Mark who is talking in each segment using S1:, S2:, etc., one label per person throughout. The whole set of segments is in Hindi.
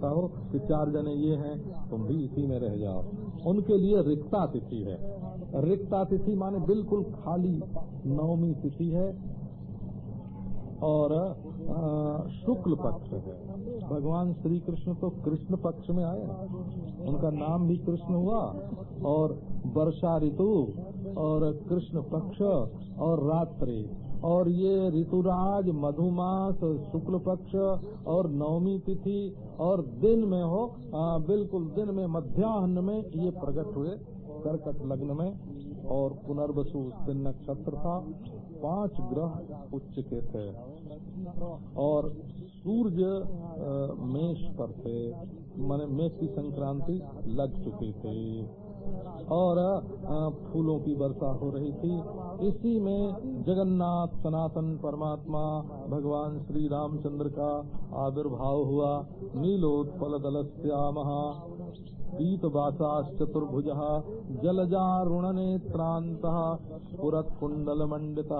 S1: हो कि चार जने ये हैं, तुम भी इसी में रह जाओ। उनके लिए रिक्ता तिथि है। रिक्ता तिथि माने बिल्कुल खाली नवमी तिथि है और शुक्ल पक्ष है। भगवान श्री कृष्ण तो कृष्ण पक्ष में आए। उनका नाम भी कृष्ण हुआ और वर्षा ऋतु और कृष्ण पक्ष और रात्रि। और ये ऋतुराज मधुमास शुक्ल पक्ष और नवमी तिथि और दिन में हो आ, बिल्कुल दिन में मध्याह्न में ये प्रकट हुए कर्कट लग्न में। और पुनर्वसु दिन नक्षत्र था पाँच ग्रह उच्च के थे। और सूर्य मेष पर थे मैंने मेष की संक्रांति लग चुकी थी। और फूलों की वर्षा हो रही थी। इसी में जगन्नाथ सनातन परमात्मा, भगवान श्री रामचंद्र का आविर्भाव हुआ। नीलोत्पल दल श्याम पीतवासाश्चतुर्भुज जलजारुण नेत्रांत पुरत कुंडल मंडित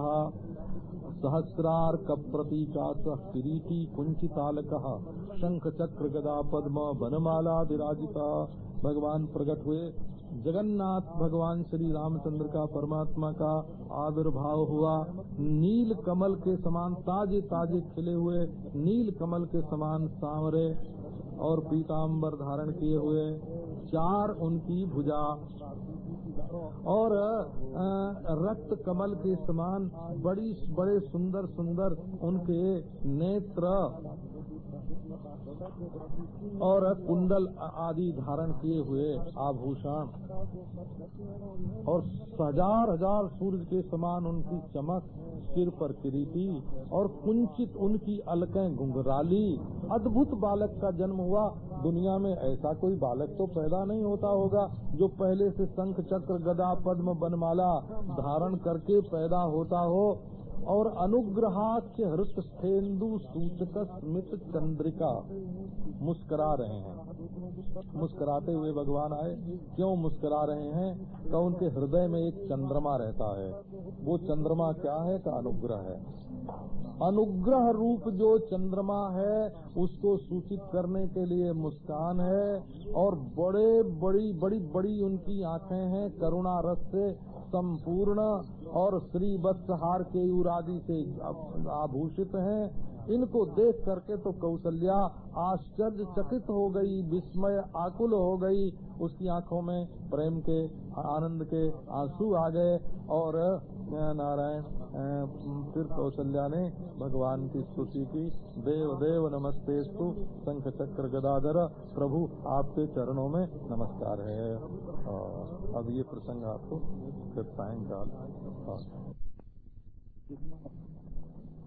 S1: सहस्रार्क प्रतीका किरीटी कुंचितालक शंख चक्र गदा पद्म बनमाला विराजिता भगवान प्रकट हुए जगन्नाथ भगवान श्री रामचंद्र का परमात्मा का आविर्भाव हुआ। नील कमल के समान ताजे ताजे खिले हुए, नील कमल के समान सांवरे और पीताम्बर धारण किए हुए चार उनकी भुजा और रक्त कमल के समान बड़ी, बड़े सुंदर सुंदर उनके नेत्र और कुंडल आदि धारण किए हुए आभूषण और हज़ार हज़ार सूर्य के समान उनकी चमक, सिर पर किरीटी और कुंचित उनकी अलकें घुंघराली। अद्भुत बालक का जन्म हुआ। दुनिया में ऐसा कोई बालक तो पैदा नहीं होता होगा जो पहले से शंख, चक्र, गदा, पद्म बनमाला धारण करके पैदा होता हो। और अनुग्रहाच हृत स्थेन्दु सूचक स्मित चंद्रिका मुस्करा रहे हैं। मुस्कराते हुए भगवान आए। क्यों मुस्करा रहे हैं? तो उनके हृदय में एक चंद्रमा रहता है। वो चंद्रमा क्या है? का अनुग्रह है। अनुग्रह रूप जो चंद्रमा है, उसको सूचित करने के लिए मुस्कान है और बड़े बड़ी बड़ी बड़ी उनकी आँखें हैं करुणा रस से संपूर्ण और श्री वत्सहार के युरादि से आभूषित हैं। इनको देख करके तो कौशल्या आश्चर्य चकित हो गई, विस्मय आकुल हो गई। उसकी आँखों में प्रेम के, आनंद के आँसू आ गए और नारायण फिर कौशल्या ने भगवान की स्तुति की। देव देव नमस्ते स्तु शंख चक्र गदाधर प्रभु आपके चरणों में नमस्कार है। अब ये प्रसंग आपको फिर सायंकाल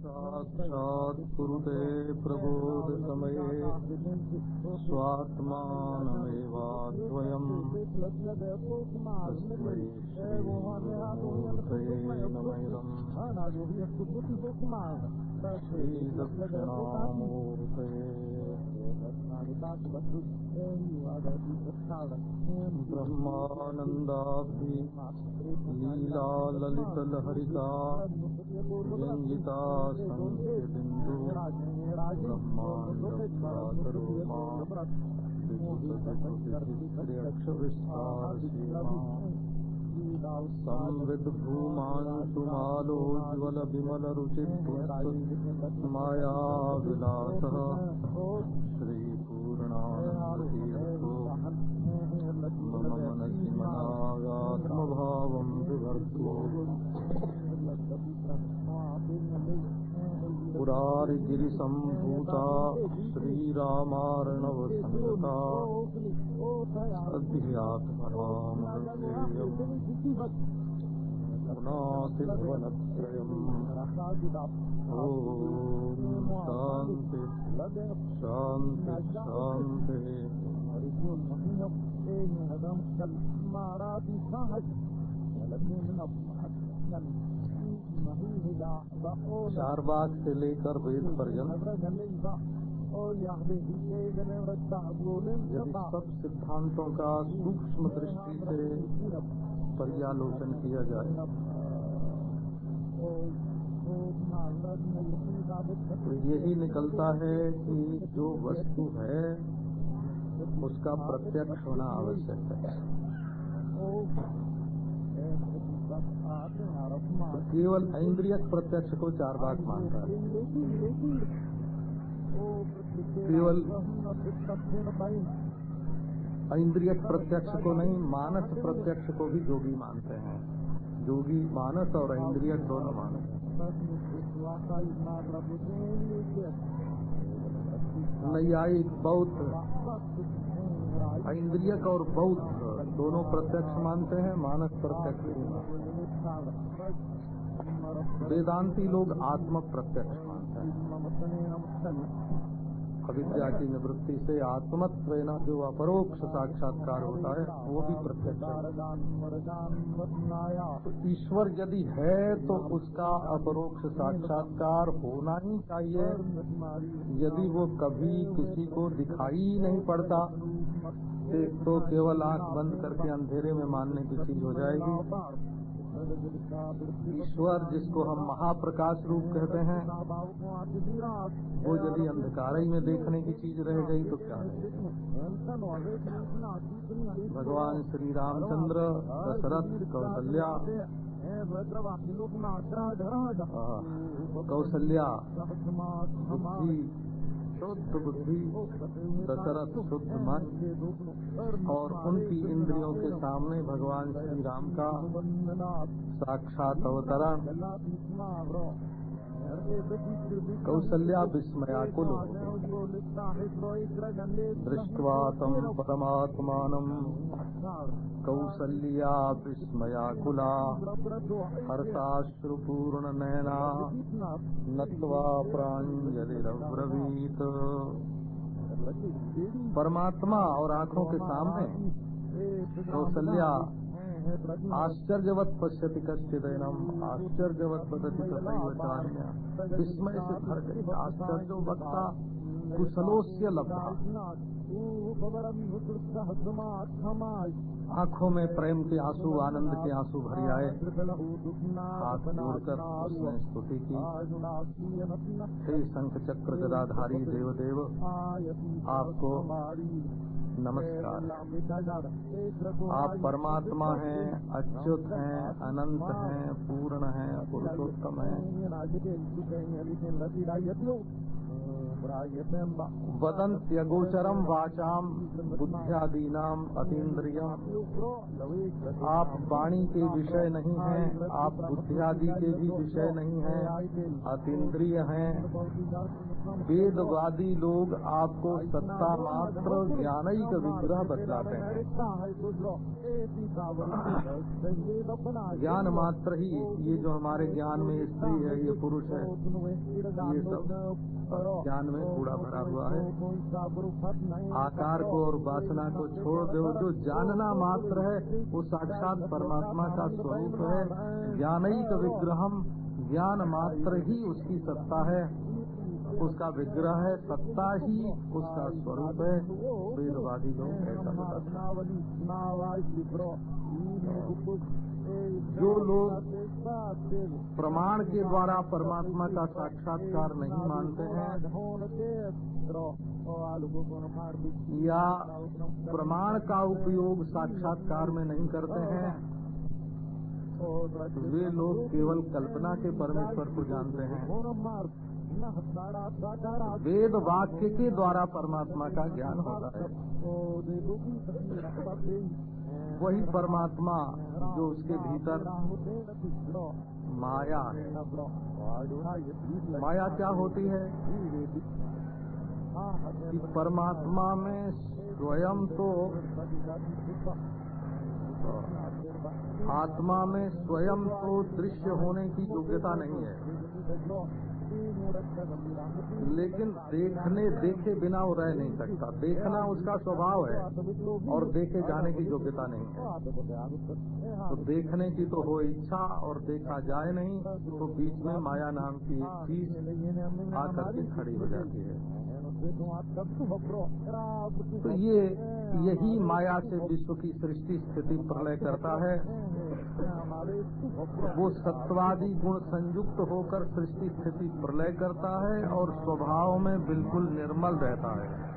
S1: साक्षात् कुरुते प्रबोध समये स्वात्मानमेवाद्वयम्। तस्मै श्रीमूर्तये नमैरम्। श्रीदक्षिणामूर्तये ब्रह्मानन्दाभि लीला ललितलहरिका व्यञ्जिता सन्त्यबिन्दु ब्रह्माण्डक्षविस्तारसीमा संविद्भूमांशुमालोज्ज्वल विमल रुचिर्भुस्तु श्रीपूर्णानन्दतीर्थो मम मनसि मनागात्मभावं विभर्तु पुरारिगिरिसम्भूता श्रीरामार्णवसंगता अध्यात्मरामृतेयम् ॐ शान्ति शान्ति शान्तिः
S2: चार बाग से लेकर वेद पर्यंत यदि सब सिद्धांतों का सूक्ष्म दृष्टि से पर्यालोचन किया जाए। तो यही निकलता है कि जो वस्तु है, उसका प्रत्यक्ष होना आवश्यक है। तो केवल इंद्रिय प्रत्यक्ष को चार भाग मानता है। केवल इंद्रियक प्रत्यक्ष को नहीं, मानस प्रत्यक्ष को भी जोगी मानते हैं। जोगी, मानस और इंद्रिय दोनों मानते हैं। नैयायिक, बौद्ध, इंद्रियक और बौद्ध दोनों प्रत्यक्ष मानते हैं, मानस प्रत्यक्ष वेदांती लोग आत्म प्रत्यक्ष मानते हैं। अविद्या की निवृत्ति से आत्मत्व जो अपरोक्ष साक्षात्कार होता है, वो भी प्रत्यक्ष तो ईश्वर यदि है तो उसका अपरोक्ष साक्षात्कार होना ही चाहिए। यदि वो कभी किसी को दिखाई नहीं पड़ता तो केवल आँख बंद करके अंधेरे में मानने की चीज़ हो जाएगी। ईश्वर जिसको हम महाप्रकाश रूप कहते हैं वो यदि अंधकार ही में देखने की चीज़ रह गई तो क्या है? भगवान श्री रामचंद्र दशरथ कौशल्या कौशल्या बुद्धि शुद्ध बुद्धि, दशरथ शुद्ध मन और उनकी इंद्रियों के सामने भगवान श्री राम का साक्षात अवतरण। कौसल्या विस्मयाकुल दृष्ट्वा तम परमात्मानम् कौसल्या विस्मयाकुला हर्षाश्रुपूर्ण नैना नत्वा प्राञ्जलिरब्रवीत परमात्मा और आँखों के सामने कौसल्या आश्चर्यवत पश्यति कश्चिदनम आश्चर्यवत बदती तथैव विस्मय से भर गई आश्चर्य वक्ता, कुशलोस्य लब्धा। आँखों में प्रेम के आँसू, आनंद के आँसू भरी आए। हाथ जोड़कर उसने स्तुति की। हे शंख चक्र गदाधारी देवदेव, आपको नमस्कार। आप परमात्मा हैं अच्युत हैं अनंत हैं पूर्ण हैं पुरुषोत्तम हैं। वदंत्यगोचरम वाचाम बुद्धियादीनाम अतीन्द्रियम आप वाणी के विषय नहीं हैं आप बुद्धियादि के भी विषय नहीं हैं अतीन्द्रिय हैं। वेदवादी लोग आपको सत्ता मात्र ज्ञानिक विग्रह बतलाते हैं। ज्ञान मात्र ही ये जो हमारे ज्ञान में स्त्री है, ये पुरुष है, ये सब ज्ञान में कूड़ा भरा हुआ है। आकार को और वासना को छोड़ दो, जो जानना मात्र है, वो साक्षात परमात्मा का स्वरूप है। ज्ञानिक विग्रहम ज्ञान मात्र ही उसकी सत्ता है। उसका विग्रह है, सत्ता ही उसका स्वरूप है। वेदवादी लोग ऐसा जो लोग प्रमाण के द्वारा परमात्मा का साक्षात्कार नहीं मानते हैं, या प्रमाण का उपयोग साक्षात्कार में नहीं करते हैं, वे लोग केवल कल्पना के परमेश्वर को जानते हैं। वेद वाक्य के द्वारा परमात्मा का ज्ञान होता है। वही परमात्मा जो उसके भीतर माया है। माया क्या होती है? कि परमात्मा में स्वयं तो आत्मा में स्वयं तो दृश्य होने की योग्यता नहीं है। लेकिन देखने, देखे बिना वो रह नहीं सकता। देखना उसका स्वभाव है और देखे जाने की योग्यता नहीं है। तो देखने की तो हो इच्छा और देखा जाए नहीं तो बीच में माया नाम की चीज़ आकर के खड़ी हो जाती है। तो ये, यही माया से विश्व की सृष्टि स्थिति प्रलय करता है। वो सत्वादि गुण संयुक्त होकर सृष्टि स्थिति प्रलय करता है और स्वभाव में बिल्कुल निर्मल रहता है।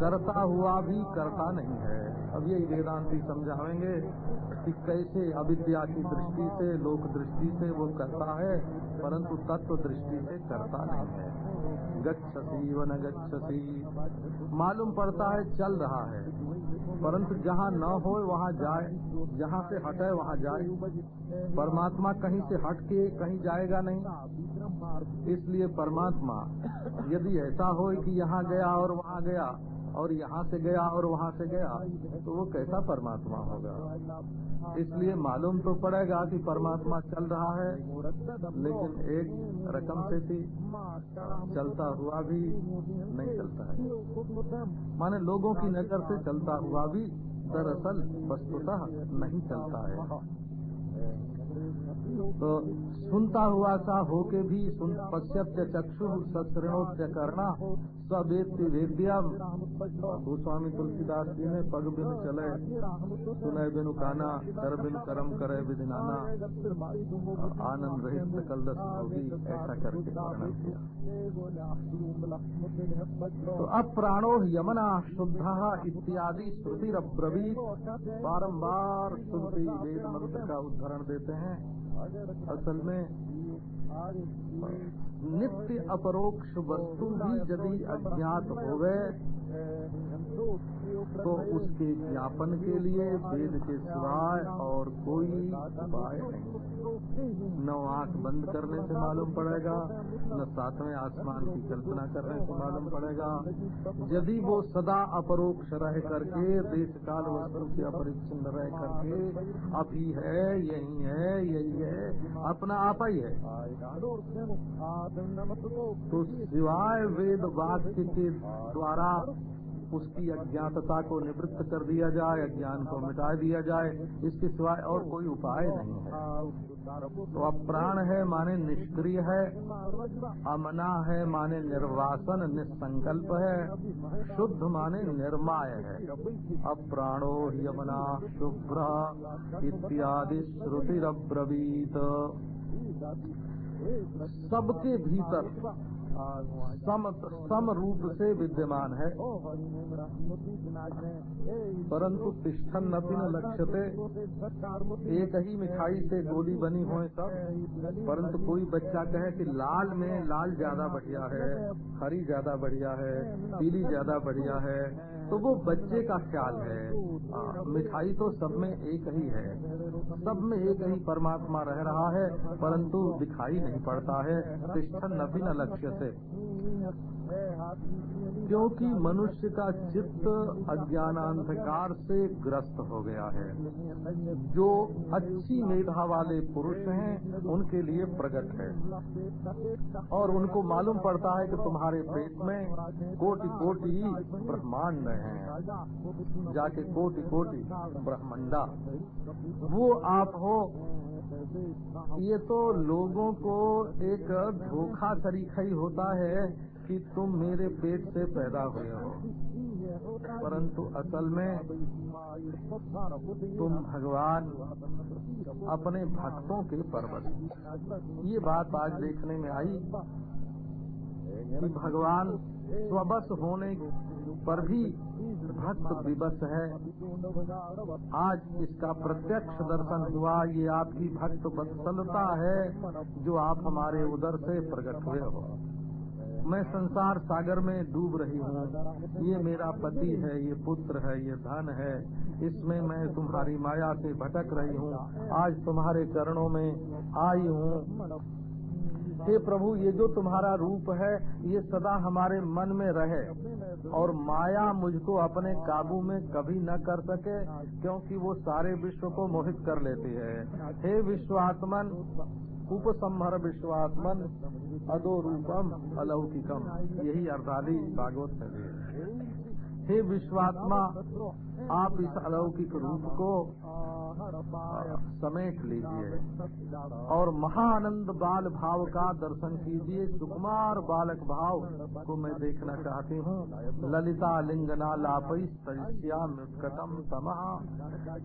S2: करता हुआ भी करता नहीं है। अब यही वेदांति समझाएँगे कि कैसे अविद्या की दृष्टि से, लोक दृष्टि से वो करता है, परंतु तत्व दृष्टि से करता नहीं है। गच्छसी व न गच्छसी। मालूम पड़ता है, चल रहा है। परंतु जहाँ न हो, वहाँ जाए, जहाँ से हटे वहाँ जाए। परमात्मा कहीं से हट के कहीं जाएगा नहीं। इसलिए परमात्मा, यदि ऐसा हो कि यहाँ गया और वहाँ गया और यहाँ से गया और वहाँ से गया तो वो कैसा परमात्मा होगा? इसलिए मालूम तो पड़ेगा कि परमात्मा चल रहा है, लेकिन एक रकम से थी चलता हुआ भी नहीं चलता है। माने लोगों की नज़र से चलता हुआ भी दरअसल वस्तुतः नहीं चलता है। तो सुनता हुआ सा होके भी सुन पश्यत्य चक्षु सश्रणोत्य करना स्वेत्य वेद्यम। गोस्वामी तुलसीदास जी ने पग बिन चले, सुनय बिनु काना, कर बिन कर्म करे विदिनाना आनंद रहित सकल होगी ऐसा करके तो अब प्राणो यमना शुद्ध इत्यादि श्रुति अब्रवीत बारम्बार श्रुति वेद मंत्र का उदाहरण देते हैं। असल में नित्य अपरोक्ष वस्तु भी यदि अज्ञात हो गए तो उसके ज्ञापन के लिए वेद के सिवाय और कोई उपाय नहीं। न आँख बंद करने से मालूम पड़ेगा, न सातवें आसमान की कल्पना करने से मालूम पड़ेगा। यदि वो सदा अपरोक्ष रह करके देश काल वस्तु से अपरिच्छिन्न रह करके, अभी है, यही है यही है, अपना आप ही है। तो सिवाय वेद वाक्य के द्वारा उसकी अज्ञातता को निवृत्त कर दिया जाए, अज्ञान को मिटा दिया जाए, इसके सिवाय और कोई उपाय नहीं है। तो अप्राण है माने निष्क्रिय है, अमना है माने निर्वासन, निसंकल्प है, शुद्ध माने निर्माय है। अप्राणो यमना शुभ्र इत्यादि श्रुतिरब्रवीत। सबके भीतर सम सम रूप से विद्यमान है। परंतु तिष्ठन नपी न लक्ष्यते एक ही मिठाई से गोली बनी हो सब परंतु कोई बच्चा कहे कि लाल में लाल ज़्यादा बढ़िया है हरी ज़्यादा बढ़िया है पीली ज़्यादा बढ़िया है। तो वो बच्चे का ख्याल है। मिठाई तो सब में एक ही है। सब में एक ही परमात्मा रह रहा है, परंतु दिखाई नहीं पड़ता है तिष्ठन नपी न लक्ष्य से। क्योंकि मनुष्य का चित्त अज्ञानांधकार से ग्रस्त हो गया है। जो अच्छी मेधा वाले पुरुष हैं, उनके लिए प्रकट है। और उनको मालूम पड़ता है कि तुम्हारे पेट में कोटि कोटि ब्रह्मांड हैं। जाके कोटि कोटि ब्रह्मंडा। वो आप हो। ये तो लोगों को एक धोखा तरीका ही होता है कि तुम मेरे पेट से पैदा हुए हो। परंतु असल में तुम भगवान अपने भक्तों के पर्वत ये बात आज देखने में आई कि भगवान स्वबस होने पर भी भक्त विवश है। आज इसका प्रत्यक्ष दर्शन हुआ, ये आपकी भक्त वत्सलता है जो आप हमारे उदर से प्रकट हुए हो। मैं संसार सागर में डूब रही हूँ। ये मेरा पति है, ये पुत्र है, ये धन है। इसमें मैं तुम्हारी माया से भटक रही हूँ। आज तुम्हारे चरणों में आई हूँ। हे प्रभु, ये जो तुम्हारा रूप है, ये सदा हमारे मन में रहे और माया मुझको अपने काबू में कभी न कर सके, क्योंकि वो सारे विश्व को मोहित कर लेती है। हे विश्वात्मन,
S1: उपसंहर विश्वात्मन अदो रूपम अलौकिकम। यही अर्धाली भागवत में दिए हे विश्वात्मा, आप इस अलौकिक रूप को समेट लीजिए। और महानंद बाल भाव का दर्शन कीजिए। सुकुमार बालक भाव को मैं देखना चाहती हूँ। ललिता लिंगना लापई सरिष्याम तमह।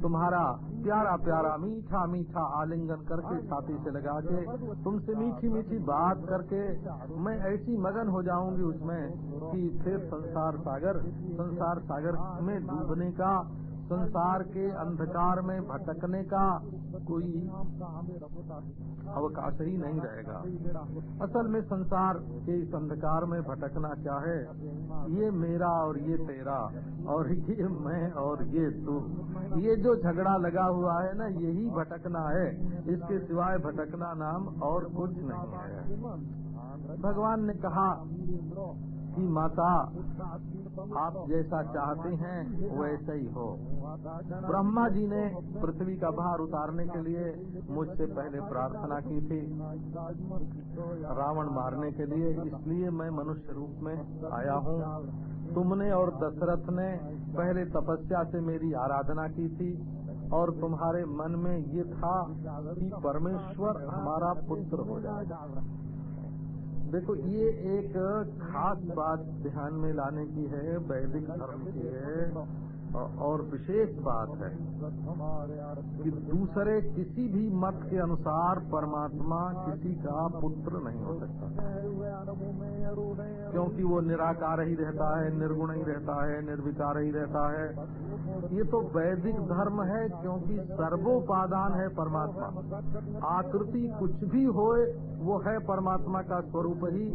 S1: तुम्हारा प्यारा प्यारा मीठा मीठा आलिंगन करके छाती से लगा के तुमसे मीठी मीठी बात करके मैं ऐसी मगन हो जाऊँगी उसमें कि फिर संसार सागर संसार सागर में डूबने का संसार के अंधकार में भटकने का कोई अवकाश ही नहीं रहेगा। असल में संसार के इस अंधकार में भटकना क्या है? ये मेरा और ये तेरा, और ये मैं और ये तू। ये जो झगड़ा लगा हुआ है ना, यही भटकना है। इसके सिवाय भटकना नाम और कुछ नहीं है। भगवान ने कहा कि माता, आप जैसा चाहते हैं, वैसे ही हो। ब्रह्मा जी ने पृथ्वी का भार उतारने के लिए मुझसे पहले प्रार्थना की थी, रावण मारने के लिए, इसलिए मैं मनुष्य रूप में आया हूँ। तुमने और दशरथ ने पहले तपस्या से मेरी आराधना की थी, और तुम्हारे मन में ये था कि परमेश्वर हमारा पुत्र हो जाएगा देखो ये एक खास बात ध्यान में लाने की है वैदिक धर्म की है। और विशेष बात है कि दूसरे किसी भी मत के अनुसार परमात्मा किसी का पुत्र नहीं हो सकता। क्योंकि वो निराकार ही रहता है, निर्गुण ही रहता है, निर्विकार ही रहता है। ये तो वैदिक धर्म है, क्योंकि सर्वोपादान है परमात्मा। आकृति कुछ भी होए, वो है परमात्मा का स्वरूप ही।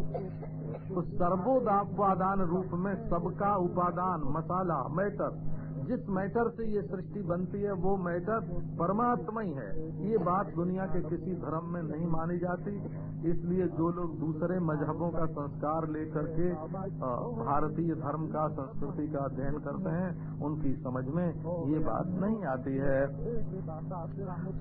S1: तो सर्वोदापादान रूप में सबका उपादान, मसाला, मैटर। जिस मैटर से ये सृष्टि बनती है, वो मैटर परमात्मा ही है। ये बात दुनिया के किसी धर्म में नहीं मानी जाती। इसलिए जो लोग दूसरे मजहबों का संस्कार लेकर के भारतीय धर्म का, संस्कृति का अध्ययन करते हैं, उनकी समझ में ये बात नहीं आती है।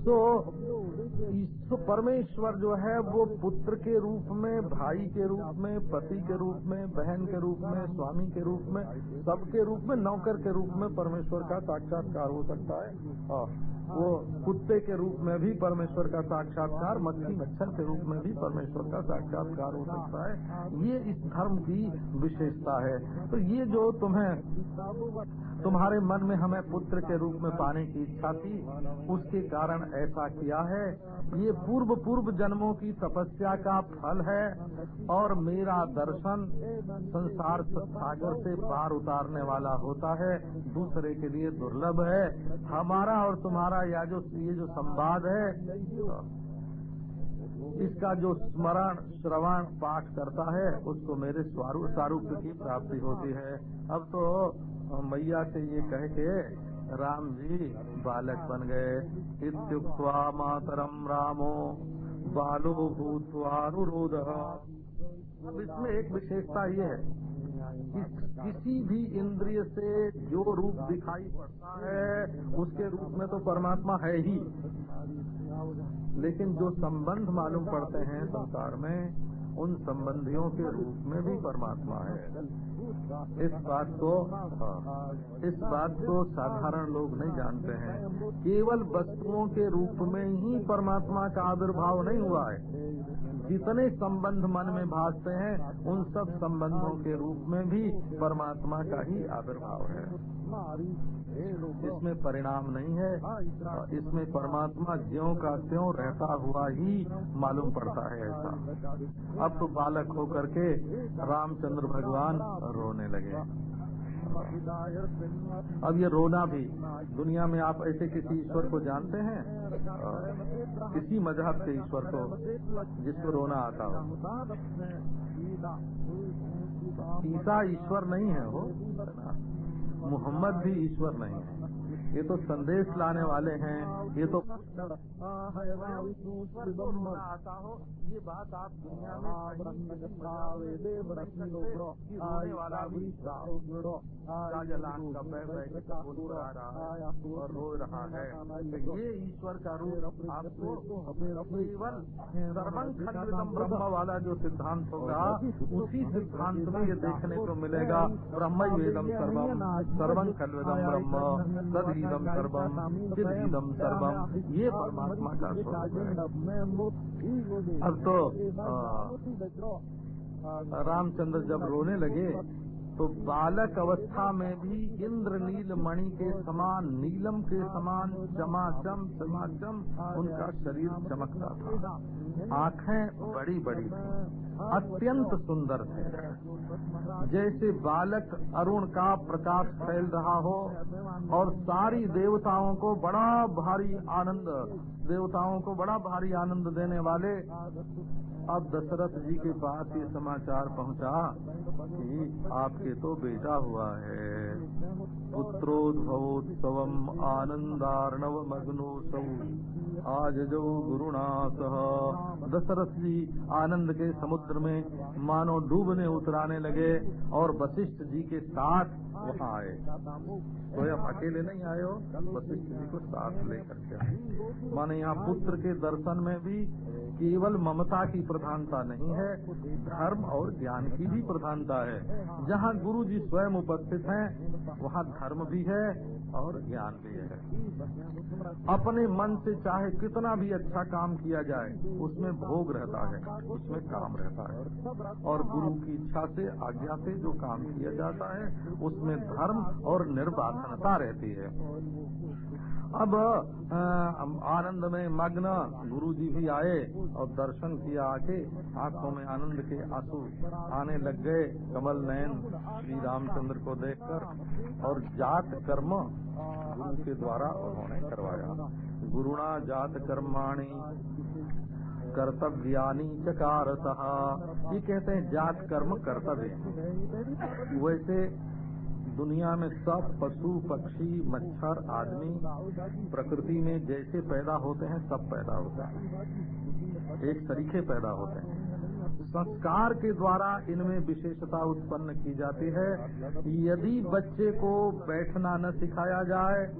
S1: तो परमेश्वर जो है, वो पुत्र के रूप में, भाई के रूप में, पति के रूप में, बहन के रूप में, स्वामी के रूप में, सबके रूप में, नौकर के रूप में परमेश्वर का साक्षात्कार हो सकता है। वो कुत्ते के रूप में भी परमेश्वर का साक्षात्कार, मक्खी मच्छर के रूप में भी परमेश्वर का साक्षात्कार हो सकता है। ये इस धर्म की विशेषता है। तो ये जो तुम्हें, तुम्हारे मन में हमें पुत्र के रूप में पाने की इच्छा थी, उसके कारण ऐसा किया है। ये पूर्व पूर्व जन्मों की तपस्या का फल है और मेरा दर्शन संसार सागर से पार उतारने वाला होता है। दूसरे के लिए दुर्लभ है। हमारा और तुम्हारा या जो ये जो संवाद है, इसका जो स्मरण, श्रवण पाठ करता है, उसको मेरे स्वरूप की प्राप्ति होती है। अब तो मैया से ये कह के राम जी बालक बन गए। इत्युक्त्वा मातरम रामो, बालो भूतवानुरोध अब इसमें एक विशेषता ये है कि किसी भी इंद्रिय से जो रूप दिखाई पड़ता है, उसके रूप में तो परमात्मा है ही। लेकिन जो संबंध मालूम पड़ते हैं संसार में, उन संबंधियों के रूप में भी परमात्मा है। इस बात को, इस बात को साधारण लोग नहीं जानते हैं। केवल वस्तुओं के रूप में ही परमात्मा का आविर्भाव नहीं हुआ है। जितने संबंध मन में भासते हैं, उन सब संबंधों के रूप में भी परमात्मा का ही आविर्भाव है। इसमें परिणाम नहीं है। इसमें परमात्मा ज्यो का त्यों रहता हुआ ही मालूम पड़ता है ऐसा। अब तो बालक होकर के रामचंद्र भगवान रोने लगे। अब ये रोना भी, दुनिया में आप ऐसे किसी ईश्वर को जानते हैं? किसी मज़हब के ईश्वर को, जिसको रोना आता हो? ईसा ईश्वर नहीं है वो मोहम्मद भी ईश्वर नहीं है।
S2: ये तो संदेश लाने वाले हैं, ये तो
S1: आता हो ये बात आप दुनिया में होने वाला भी का रो रहा है। तो ये ईश्वर का रूप आपको ब्रह्म वाला जो सिद्धांत होगा, उसी सिद्धांत में ये देखने को मिलेगा। ब्रह्म वेदम सर्वम सर्वं खलविदम ब्रह्म। सदगीदम सर्वम चिदगीदम सर्वम ये परमात्मा का स्वरूप है। अब तो रामचंद्र जब रोने लगे तो बालक अवस्था में भी इंद्र नील मणि के समान, नीलम के समान चमाचम चमाचम उनका शरीर चमकता था। आँखें बड़ी बड़ी थी, अत्यंत सुंदर थे। जैसे बालक अरुण का प्रकाश फैल रहा हो, और सारी देवताओं को बड़ा भारी आनंद, देवताओं को बड़ा भारी आनंद देने वाले अब दशरथ जी के पास ये समाचार पहुँचा कि आपके तो बेटा हुआ है। पुत्रोद्भवोत्सवम आनंदार्णव मग्नोत्सव आज जो सह दशरथ जी आनंद के समुद्र में मानो डूबने उतराने लगे और वशिष्ठ जी के साथ वहाँ आए। तो अब अकेले नहीं आए हो? वशिष्ठ जी को साथ लेकर के माने यहाँ पुत्र के दर्शन में भी केवल ममता की प्रधानता नहीं है, धर्म और ज्ञान की भी प्रधानता है। जहाँ गुरु जी स्वयं उपस्थित हैं, वहाँ धर्म भी है और ज्ञान भी है। अपने मन से चाहे कितना भी अच्छा काम किया जाए, उसमें भोग रहता है, उसमें काम रहता है। और गुरु की इच्छा से, आज्ञा से जो काम किया जाता है, उसमें धर्म और निर्वासनता रहती है। अब आनंद में मग्न गुरु जी भी आए और दर्शन किया आके, आँखों में आनंद के आँसू आने लग गए। कमल नयन श्री रामचंद्र को देखकर और जात कर्म गुरु के द्वारा उन्होंने करवाया। गुरुणा जात कर्माणी, कर्तव्यानी चकार ये कहते हैं जात कर्म कर्तव्य। वैसे दुनिया में सब पशु, पक्षी, मच्छर, आदमी प्रकृति में जैसे पैदा होते हैं, सब पैदा होते हैं। एक तरीके पैदा होते हैं। संस्कार के द्वारा इनमें विशेषता उत्पन्न की जाती है। यदि बच्चे को बैठना न सिखाया जाए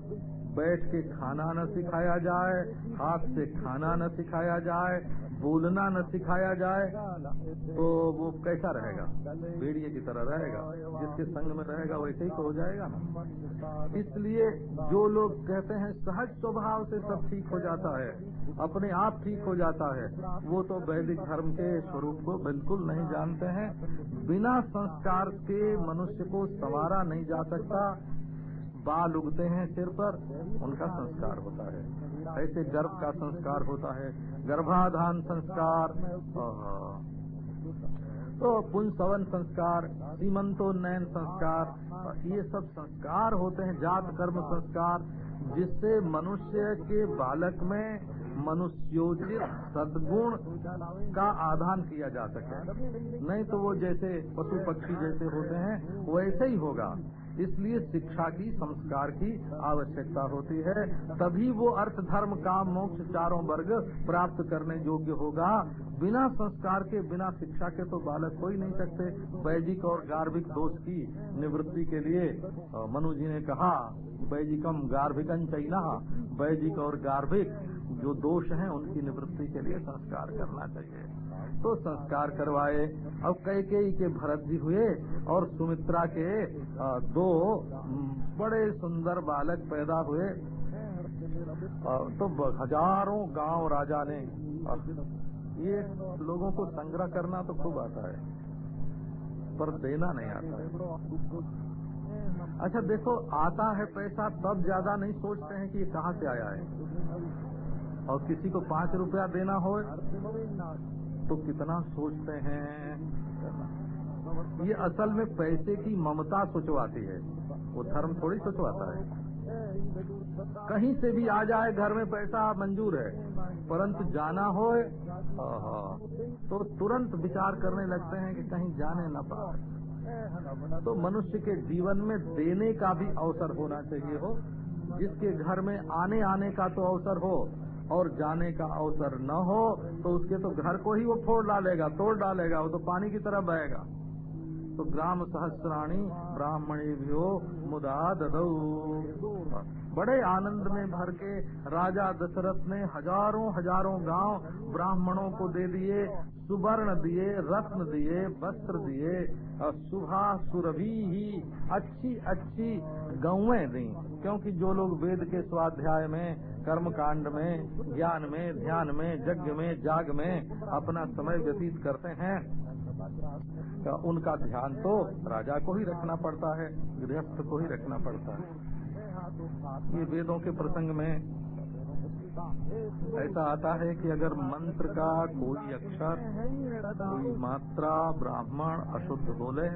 S1: बैठ के खाना न सिखाया जाए, हाथ से खाना न सिखाया जाए, बोलना न सिखाया जाए तो वो कैसा रहेगा? भेड़िए की तरह रहेगा। जिसके संग में रहेगा, वैसे ही तो हो जाएगा ना। इसलिए जो लोग कहते हैं, सहज स्वभाव से सब ठीक हो जाता है, अपने आप ठीक हो जाता है, वो तो वैदिक धर्म के स्वरूप को बिल्कुल नहीं जानते हैं। बिना संस्कार के मनुष्य को संवारा नहीं जा सकता। बाल उगते हैं सिर पर, उनका संस्कार होता है। ऐसे गर्भ का संस्कार होता है। गर्भाधान संस्कार। तो पुंसवन संस्कार सीमंतोन्नयन संस्कार ये सब संस्कार होते हैं, जात कर्म संस्कार, जिससे मनुष्य के बालक में मनुष्योचित सद्गुण का आधान किया जा सके। नहीं तो वो जैसे पशु पक्षी जैसे होते हैं वैसे ही होगा। इसलिए शिक्षा की, संस्कार की आवश्यकता होती है। तभी वो अर्थ, धर्म, काम, मोक्ष चारों वर्ग प्राप्त करने योग्य होगा। बिना संस्कार के, बिना शिक्षा के तो बालक हो ही नहीं सकते। वैदिक और गार्भिक दोष की निवृत्ति के लिए मनु जी ने कहा, वैदिकम गार्भिकन चैना। वैदिक और गार्भिक जो दोष हैं, उनकी निवृत्ति के लिए संस्कार करना चाहिए। तो संस्कार करवाए। अब कैकेयी के भरत जी हुए और सुमित्रा के दो बड़े सुंदर बालक पैदा हुए। तो हज़ारों गाँव राजा ने ये लोगों को संग्रह करना तो खूब आता है, पर देना नहीं आता है। अच्छा देखो, आता है पैसा, तब ज़्यादा नहीं सोचते हैं कि ये कहाँ से आया है। और किसी को पाँच रुपया देना हो तो कितना सोचते हैं? ये असल में पैसे की ममता सोचवाती है। वो धर्म थोड़ी सोचवाता है। कहीं से भी आ जाए, घर में पैसा मंजूर है, परंतु जाना हो तो तुरंत विचार करने लगते हैं कि कहीं जाने न पाए। तो मनुष्य के जीवन में देने का भी अवसर होना चाहिए हो। जिसके घर में आने आने का तो अवसर हो और जाने का अवसर न हो तो उसके तो घर को ही वो फोड़ डालेगा, तोड़ डालेगा, वो तो पानी की तरह बहेगा। तो ग्राम सहस्राणी ब्राह्मणी भी मुदा ददऊ बड़े आनंद में भर के राजा दशरथ ने हज़ारों हज़ारों गाँव ब्राह्मणों को दे दिए, सुवर्ण दिए, रत्न दिए, वस्त्र दिए, और सुभा सुरभि ही अच्छी अच्छी गौएँ दी। क्योंकि जो लोग वेद के स्वाध्याय में कर्म कांड में, ज्ञान में, ध्यान में, यज्ञ में, जाग में अपना समय व्यतीत करते हैं उनका ध्यान तो राजा को ही रखना पड़ता है, गृहस्थ को ही रखना पड़ता है। ये वेदों के प्रसंग में ऐसा आता है कि अगर मंत्र का कोई अक्षर, कोई मात्रा ब्राह्मण अशुद्ध बोले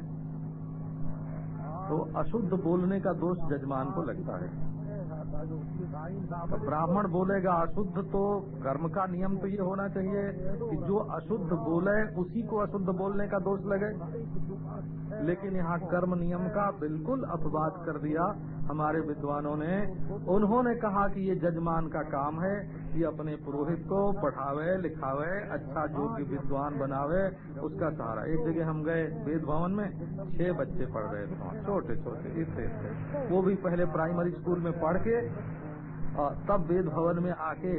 S1: तो अशुद्ध बोलने का दोष जजमान को लगता है। तो ब्राह्मण बोलेगा, अशुद्ध तो कर्म का नियम तो ये होना चाहिए कि जो अशुद्ध बोले, उसी को अशुद्ध बोलने का दोष लगे। लेकिन यहाँ कर्म नियम का बिल्कुल अपवाद कर दिया हमारे विद्वानों ने। उन्होंने कहा कि ये जजमान का काम है कि अपने पुरोहित को पढ़ावे, लिखावे अच्छा जो योग्य विद्वान बनावे, उसका सहारा। एक जगह हम गए वेद भवन में, छह बच्चे पढ़ रहे थे छोटे छोटे इतने वो भी पहले प्राइमरी स्कूल में पढ़ के तब वेद भवन में आके,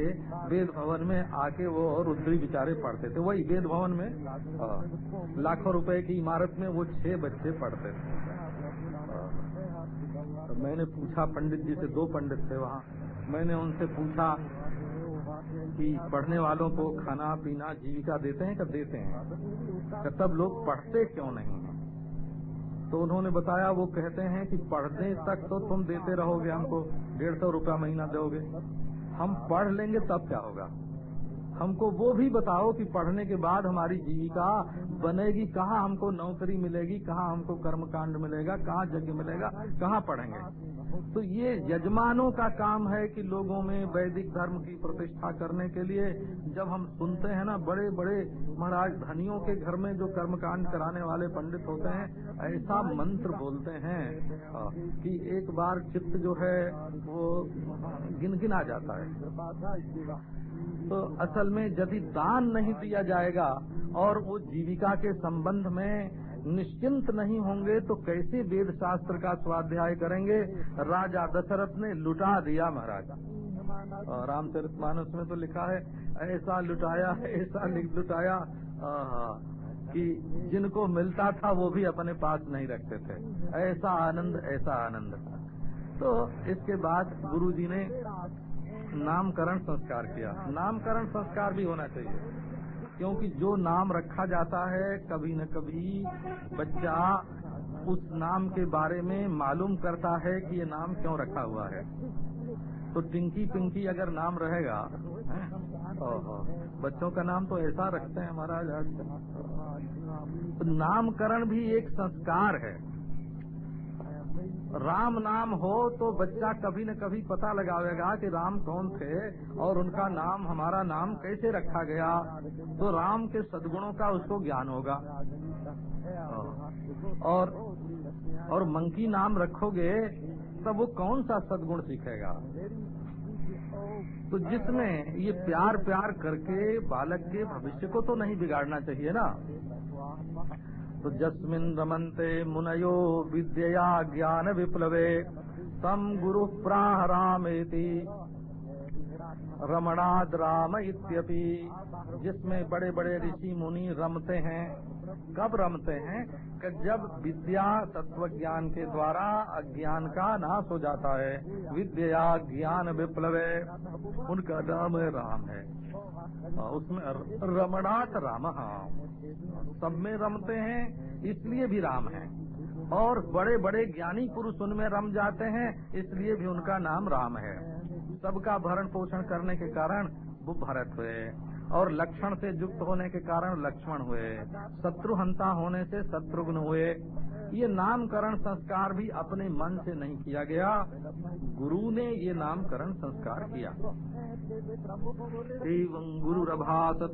S1: वेद भवन में आके वो रुद्री बिचारे पढ़ते थे। वही वेद भवन में लाखों रुपए की इमारत में वो छह बच्चे पढ़ते थे। तो मैंने पूछा, पंडित जी से, दो पंडित थे वहाँ। मैंने उनसे पूछा कि पढ़ने वालों को खाना पीना, जीविका देते हैं क्या देते हैं? तब लोग पढ़ते क्यों नहीं? तो उन्होंने बताया, वो कहते हैं कि पढ़ने तक तो तुम देते रहोगे हमको, डेढ़ सौ रूपया महीना दोगे। हम पढ़ लेंगे तब क्या होगा? हमको वो भी बताओ कि पढ़ने के बाद हमारी जीविका बनेगी, कहाँ हमको नौकरी मिलेगी, कहाँ हमको कर्मकांड मिलेगा, कहाँ यज्ञ मिलेगा, कहाँ पढ़ेंगे? तो ये यजमानों का काम है कि लोगों में वैदिक धर्म की प्रतिष्ठा करने के लिए जब हम सुनते हैं ना बड़े बड़े महाराज धनियों के घर में जो कर्मकांड कराने वाले पंडित होते हैं, ऐसा मंत्र बोलते हैं कि एक बार चित्त जो है वो गिनगिना जाता है। तो असल में यदि दान नहीं दिया जाएगा और वो जीविका के संबंध में निश्चिंत नहीं होंगे तो कैसे वेद शास्त्र का स्वाध्याय करेंगे? राजा दशरथ ने लुटा दिया महाराज। रामचरित मानस में तो लिखा है, ऐसा लुटाया ऐसा लुटाया कि जिनको मिलता था वो भी अपने पास नहीं रखते थे। ऐसा आनंद ऐसा आनंद। तो इसके बाद गुरुजी ने नामकरण संस्कार किया। नामकरण संस्कार भी होना चाहिए। क्योंकि जो नाम रखा जाता है, कभी न कभी बच्चा उस नाम के बारे में मालूम करता है कि ये नाम क्यों रखा हुआ है। तो टिंकी पिंकी अगर नाम रहेगा बच्चों का नाम तो ऐसा रखते हैं महाराज। आज नामकरण भी एक संस्कार है। राम नाम हो तो बच्चा कभी न कभी पता लगावेगा कि राम कौन थे और उनका नाम, हमारा नाम कैसे रखा गया। तो राम के सदगुणों का उसको ज्ञान होगा। और और मंकी नाम रखोगे, तब वो कौन सा सदगुण सीखेगा? तो जिसमें ये प्यार प्यार करके बालक के भविष्य को तो नहीं बिगाड़ना चाहिए ना। तो जस्मिन रमनते मुनयो विद्यया ज्ञान विप्लवे तम गुरु प्राह रामेति रमणाद राम इत्यपि, जिसमें बड़े बड़े ऋषि मुनि रमते हैं। कब रमते हैं? कि जब विद्या तत्व ज्ञान के द्वारा अज्ञान का नाश हो जाता है। विद्या ज्ञान विप्लव, उनका नाम है राम है। उसमें रमणाथ राम सब में रमते हैं, इसलिए भी राम है। और बड़े बड़े ज्ञानी पुरुष उनमें रम जाते हैं, इसलिए भी उनका नाम राम है। सबका भरण पोषण करने के कारण वो भरत हुए और लक्षण से युक्त होने के कारण लक्ष्मण हुए। शत्रुहंता होने से शत्रुघ्न हुए। ये नामकरण संस्कार भी अपने मन से नहीं किया गया। गुरु ने ये नामकरण संस्कार किया। गुरु रभात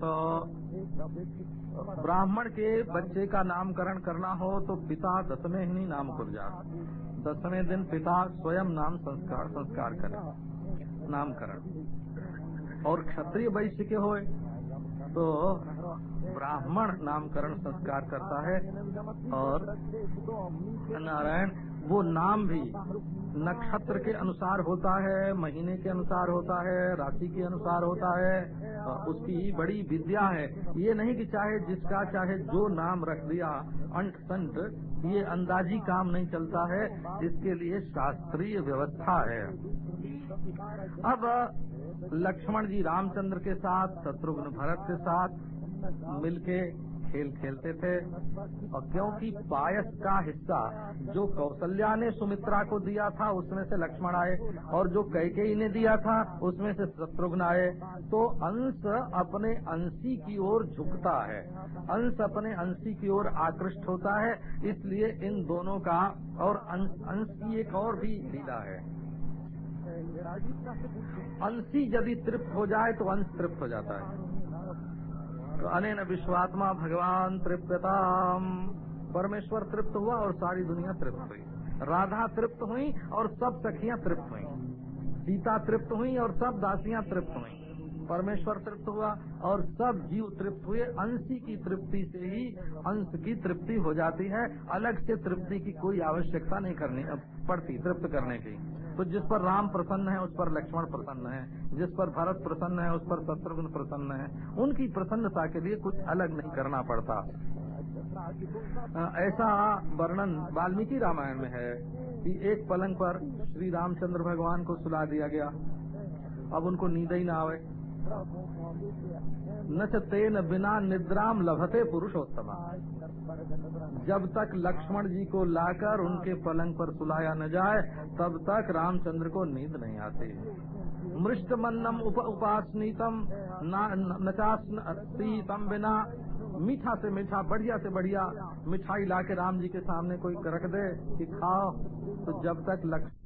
S1: ब्राह्मण के बच्चे का नामकरण करना हो तो पिता दसवें ही नाम जा दसवें दिन पिता स्वयं नाम संस्कार संस्कार करे। नामकरण। और क्षत्रिय वैश्य के होए तो ब्राह्मण नामकरण संस्कार करता है। और नारायण, वो नाम भी नक्षत्र के अनुसार होता है, महीने के अनुसार होता है, राशि के अनुसार होता है उसकी बड़ी विद्या है। ये नहीं कि चाहे जिसका, चाहे जो नाम रख दिया अंट संट ये अंदाजी काम नहीं चलता है इसके लिए शास्त्रीय व्यवस्था है। अब लक्ष्मण जी रामचंद्र के साथ, शत्रुघ्न भरत के साथ मिलके खेल खेलते थे। और क्योंकि पायस का हिस्सा जो कौशल्या ने सुमित्रा को दिया था, उसमें से लक्ष्मण आए और जो कैकेयी ने दिया था, उसमें से शत्रुघ्न आए। तो अंश अपने अंशी की ओर झुकता है। अंश अपने अंशी की ओर आकृष्ट होता है, इसलिए इन दोनों का और अंश की एक और भी लीला है। अंशी यदि तृप्त हो जाए तो अंश तृप्त हो जाता है। अनेन विश्वात्मा भगवान तृप्यताम। परमेश्वर तृप्त हुआ और सारी दुनिया तृप्त हुई। राधा तृप्त हुई और सब सखियाँ तृप्त हुई। सीता तृप्त हुई और सब दासियाँ तृप्त हुई। परमेश्वर तृप्त हुआ और सब जीव तृप्त हुए। अंशी की तृप्ति से ही अंश की तृप्ति हो जाती है। अलग से तृप्ति की कोई आवश्यकता नहीं करनी पड़ती तृप्त करने की। तो जिस पर राम प्रसन्न है, उस पर लक्ष्मण प्रसन्न है। जिस पर भरत प्रसन्न है, उस पर शत्रुघ्न प्रसन्न है। उनकी प्रसन्नता के लिए कुछ अलग नहीं करना पड़ता। ऐसा वर्णन वाल्मीकि रामायण में है कि एक पलंग पर श्री रामचंद्र भगवान को सुला दिया गया। अब उनको नींद ही ना आवे। न तेन बिना निद्राम लभते पुरुषोत्तमा। जब तक लक्ष्मण जी को लाकर उनके पलंग पर सुलाया न जाए, तब तक रामचंद्र को नींद नहीं आती। मृष्ट मन्नम उप उपासनीतम नचासीतम बिना। मीठा से मीठा, बढ़िया से बढ़िया मिठाई लाके राम जी के सामने कोई रख दे कि खाओ। तो जब तक लक्ष्मण